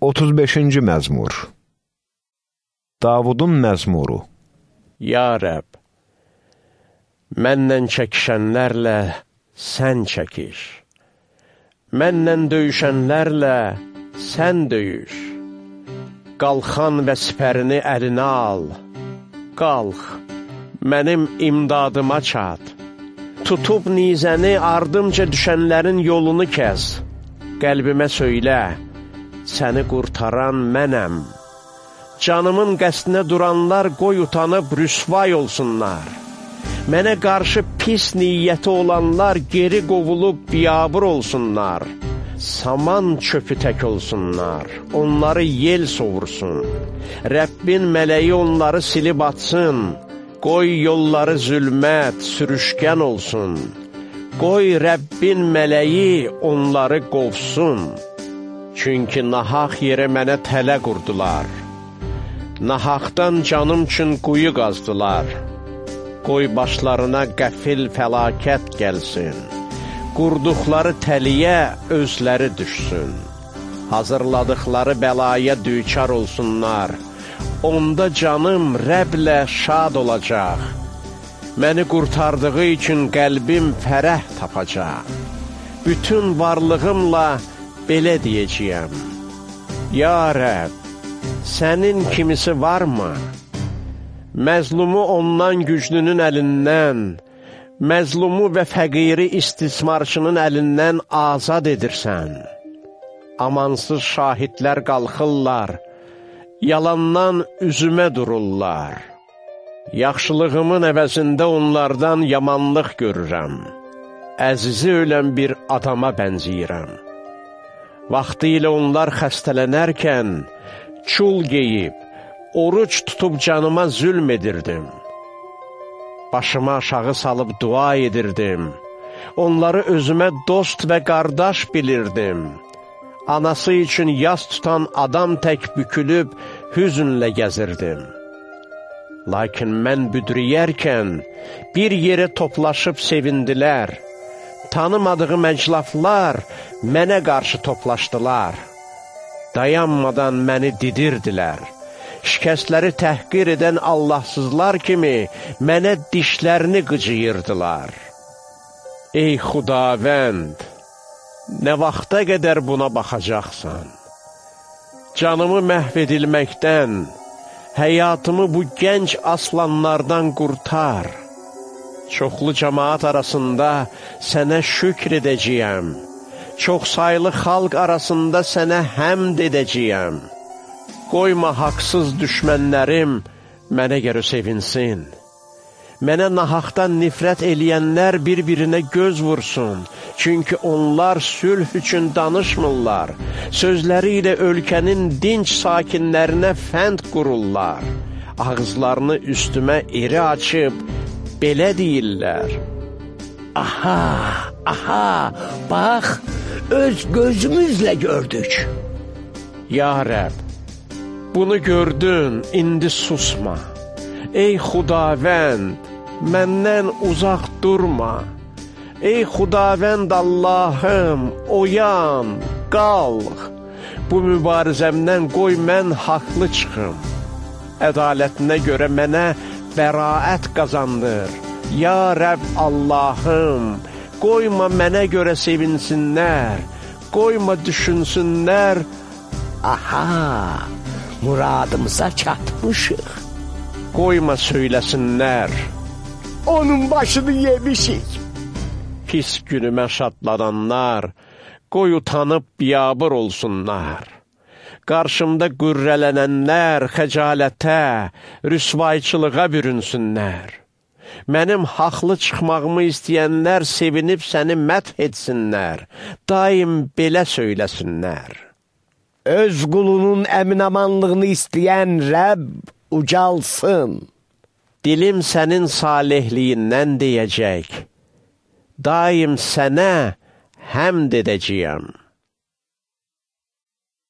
35-ci məzmur Davudun məzmuru Ya Rəb, mənnən çəkişənlərlə sən çəkiş. Mənnən döyüşənlərlə sən döyüş. Qalxan və sipərini əlinə al. Qalx, mənim imdadıma çat. Tutub nizəni ardımca düşənlərin yolunu kəz. Qəlbimə söylə, səni qurtaran mənəm. Canımın qəstinə duranlar qoy utanıb rüsvay olsunlar. Mənə qarşı pis niyyəti olanlar geri qovulub biyabır olsunlar. Saman çöpü tək olsunlar, onları yel sovursun. Rəbbin mələyi onları silib atsın, qoy yolları zülmət, sürüşkən olsun. Qoy Rəbbin mələyi onları qovsun. Çünki nahaq yerə mənə tələ qurdular. Nahaqdan canım üçün quyu qazdılar. Qoy başlarına qəfil fəlakət gəlsin. Qurduqları təliyə özləri düşsün. Hazırladıqları bəlaya düçar olsunlar. Onda canım Rəblə şad olacaq. Məni qurtardığı üçün qəlbim fərəh tapacaq. Bütün varlığımla belə deyəcəyəm, Ya Rəb, sənin kimisi varmı? Məzlumu ondan güclünün əlindən, məzlumu və fəqiri istismarçının əlindən azad edirsən. Amansız şahidlər qalxırlar, yalandan üzümə dururlar. Yaxşılığımın əvəzində onlardan yamanlıq görürəm. Əzizi ölən bir adama bənziyirəm. Vaxtı ilə onlar xəstələnərkən, çul geyib, oruç tutub canıma zülm edirdim. Başımı aşağı salıb dua edirdim. Onları özümə dost və qardaş bilirdim. Anası üçün yas tutan adam tək bükülüb, hüzünlə gəzirdim. Lakin mən büdriyərkən, bir yerə toplaşıb sevindilər tanımadığım əclaflar mənə qarşı toplaşdılar. Dayanmadan məni didirdilər. Şikəstləri təhqir edən Allahsızlar kimi mənə dişlərini qıcıyırdılar. Ey xudavənd, nə vaxta qədər buna baxacaqsan? Canımı məhv edilməkdən, həyatımı bu gənc aslanlardan qurtar.'' Çoxlu cəmaat arasında sənə şükr edəcəyəm. Çox saylı xalq arasında sənə həmd edəcəyəm. Qoyma haqsız düşmənlərim mənə görə sevinsin. Mənə nahaqdan nifrət eləyənlər bir-birinə göz vursun. Çünki onlar sülh üçün danışmırlar. Sözləri ilə ölkənin dinç sakinlərinə fənd qururlar. Ağızlarını üstümə iri açıb, belə deyirlər. Aha, aha, bax, öz gözümüzlə gördük. Ya Rəb, bunu gördün, indi susma. Ey xudavənd, məndən uzaq durma. Ey xudavənd Allahım, oyan, qalx. Bu mübarizəmdən qoy mən haqlı çıxım. Ədalətinə görə mənə bəraət qazandır. Ya Rəbb Allahım, qoyma mənə görə sevinsinlər, qoyma düşünsünlər, aha, muradımıza çatmışıq. Qoyma söyləsinlər, onun başını yemişik. Pis günümə şadladanlar, qoy utanıb biyabır olsunlar qarşımda qürrələnənlər xəcalətə, rüsvayçılığa bürünsünlər. Mənim haqlı çıxmağımı istəyənlər sevinib səni məth etsinlər, daim belə söyləsinlər. Öz qulunun əminamanlığını istəyən Rəbb ucalsın. Dilim sənin salihliyindən deyəcək, daim sənə həmd edəcəyəm.